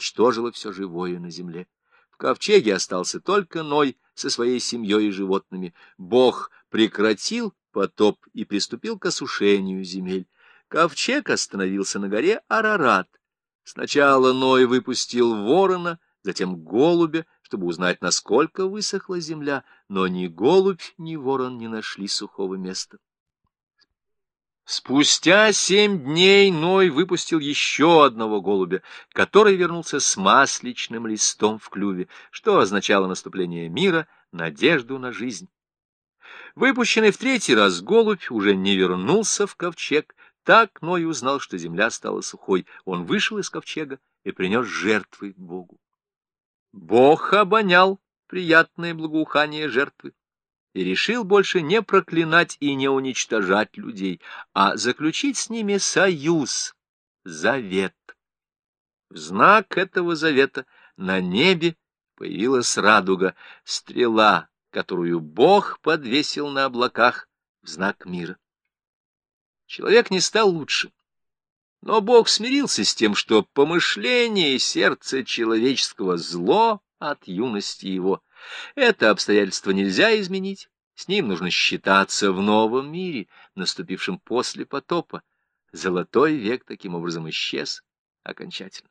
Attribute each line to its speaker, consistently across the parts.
Speaker 1: уничтожило все живое на земле. В ковчеге остался только Ной со своей семьей и животными. Бог прекратил потоп и приступил к осушению земель. Ковчег остановился на горе Арарат. Сначала Ной выпустил ворона, затем голубя, чтобы узнать, насколько высохла земля, но ни голубь, ни ворон не нашли сухого места. Спустя семь дней Ной выпустил еще одного голубя, который вернулся с масличным листом в клюве, что означало наступление мира, надежду на жизнь. Выпущенный в третий раз голубь уже не вернулся в ковчег. Так Ной узнал, что земля стала сухой. Он вышел из ковчега и принес жертвы Богу. Бог обонял приятное благоухание жертвы и решил больше не проклинать и не уничтожать людей, а заключить с ними союз, завет. В знак этого завета на небе появилась радуга, стрела, которую Бог подвесил на облаках в знак мира. Человек не стал лучше, но Бог смирился с тем, что помышление сердца человеческого зло от юности его — это обстоятельство нельзя изменить. С ним нужно считаться в новом мире, наступившем после потопа. Золотой век таким образом исчез окончательно.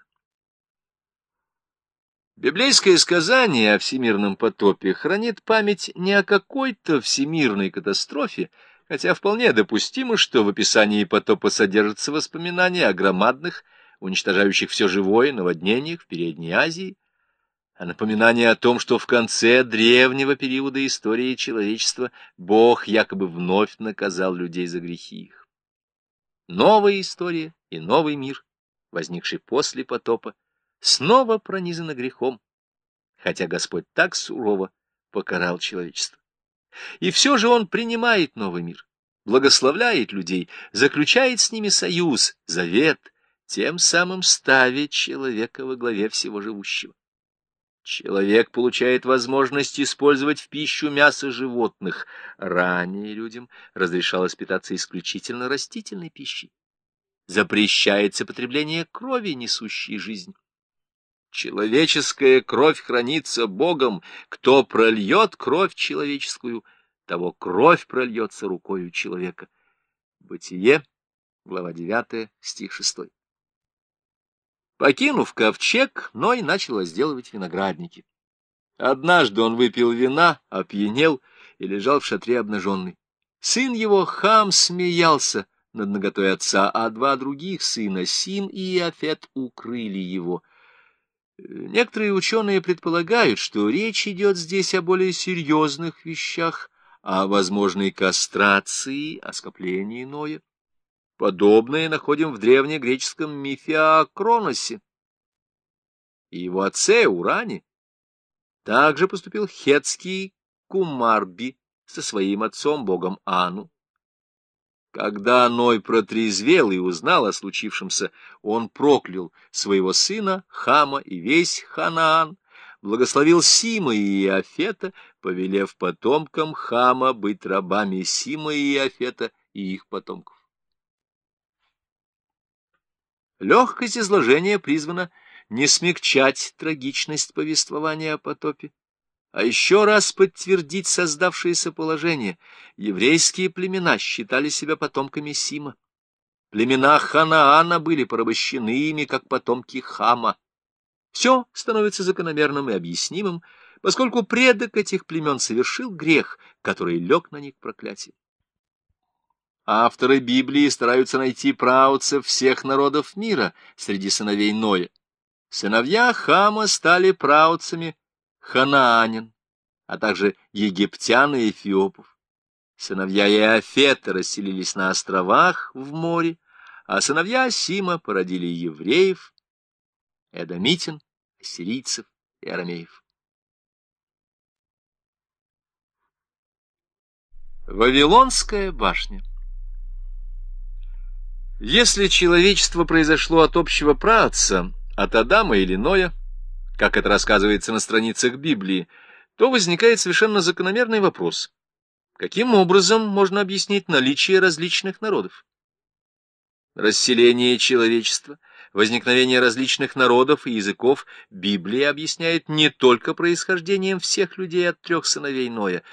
Speaker 1: Библейское сказание о всемирном потопе хранит память не о какой-то всемирной катастрофе, хотя вполне допустимо, что в описании потопа содержатся воспоминания о громадных, уничтожающих все живое наводнениях в Передней Азии, а напоминание о том, что в конце древнего периода истории человечества Бог якобы вновь наказал людей за грехи их. Новая история и новый мир, возникший после потопа, снова пронизаны грехом, хотя Господь так сурово покарал человечество. И все же Он принимает новый мир, благословляет людей, заключает с ними союз, завет, тем самым ставит человека во главе всего живущего. Человек получает возможность использовать в пищу мясо животных. Ранее людям разрешалось питаться исключительно растительной пищей. Запрещается потребление крови, несущей жизнь. Человеческая кровь хранится Богом. Кто прольет кровь человеческую, того кровь прольется рукою человека. Бытие, глава 9, стих 6. Покинув ковчег, Ной начал возделывать виноградники. Однажды он выпил вина, опьянел и лежал в шатре обнаженный. Сын его, Хам, смеялся над наготой отца, а два других сына, Сим и Иофет, укрыли его. Некоторые ученые предполагают, что речь идет здесь о более серьезных вещах, о возможной кастрации, о скоплении Ноя. Подобное находим в древнегреческом мифе о Кроносе и его отце Уране. Также поступил хетский Кумарби со своим отцом, богом Ану. Когда Ной протрезвел и узнал о случившемся, он проклял своего сына Хама и весь Ханаан, благословил Сима и Иофета, повелев потомкам Хама быть рабами Сима и Иофета и их потомков. Легкость изложения призвана не смягчать трагичность повествования о потопе, а еще раз подтвердить создавшееся положение. Еврейские племена считали себя потомками Сима. Племена Ханаана были порабощены ими, как потомки Хама. Все становится закономерным и объяснимым, поскольку предок этих племен совершил грех, который лег на них проклятием. Авторы Библии стараются найти праотцев всех народов мира среди сыновей Ноя. Сыновья Хама стали праотцами Ханаанин, а также египтян и эфиопов. Сыновья Иофета расселились на островах в море, а сыновья Сима породили евреев, эдомитин, ассирийцев и арамеев. Вавилонская башня если человечество произошло от общего праотца, от Адама или Ноя, как это рассказывается на страницах Библии, то возникает совершенно закономерный вопрос. Каким образом можно объяснить наличие различных народов? Расселение человечества возникновение различных народов и языков Библия объясняет не только происхождением всех людей от трех сыновей Ноя,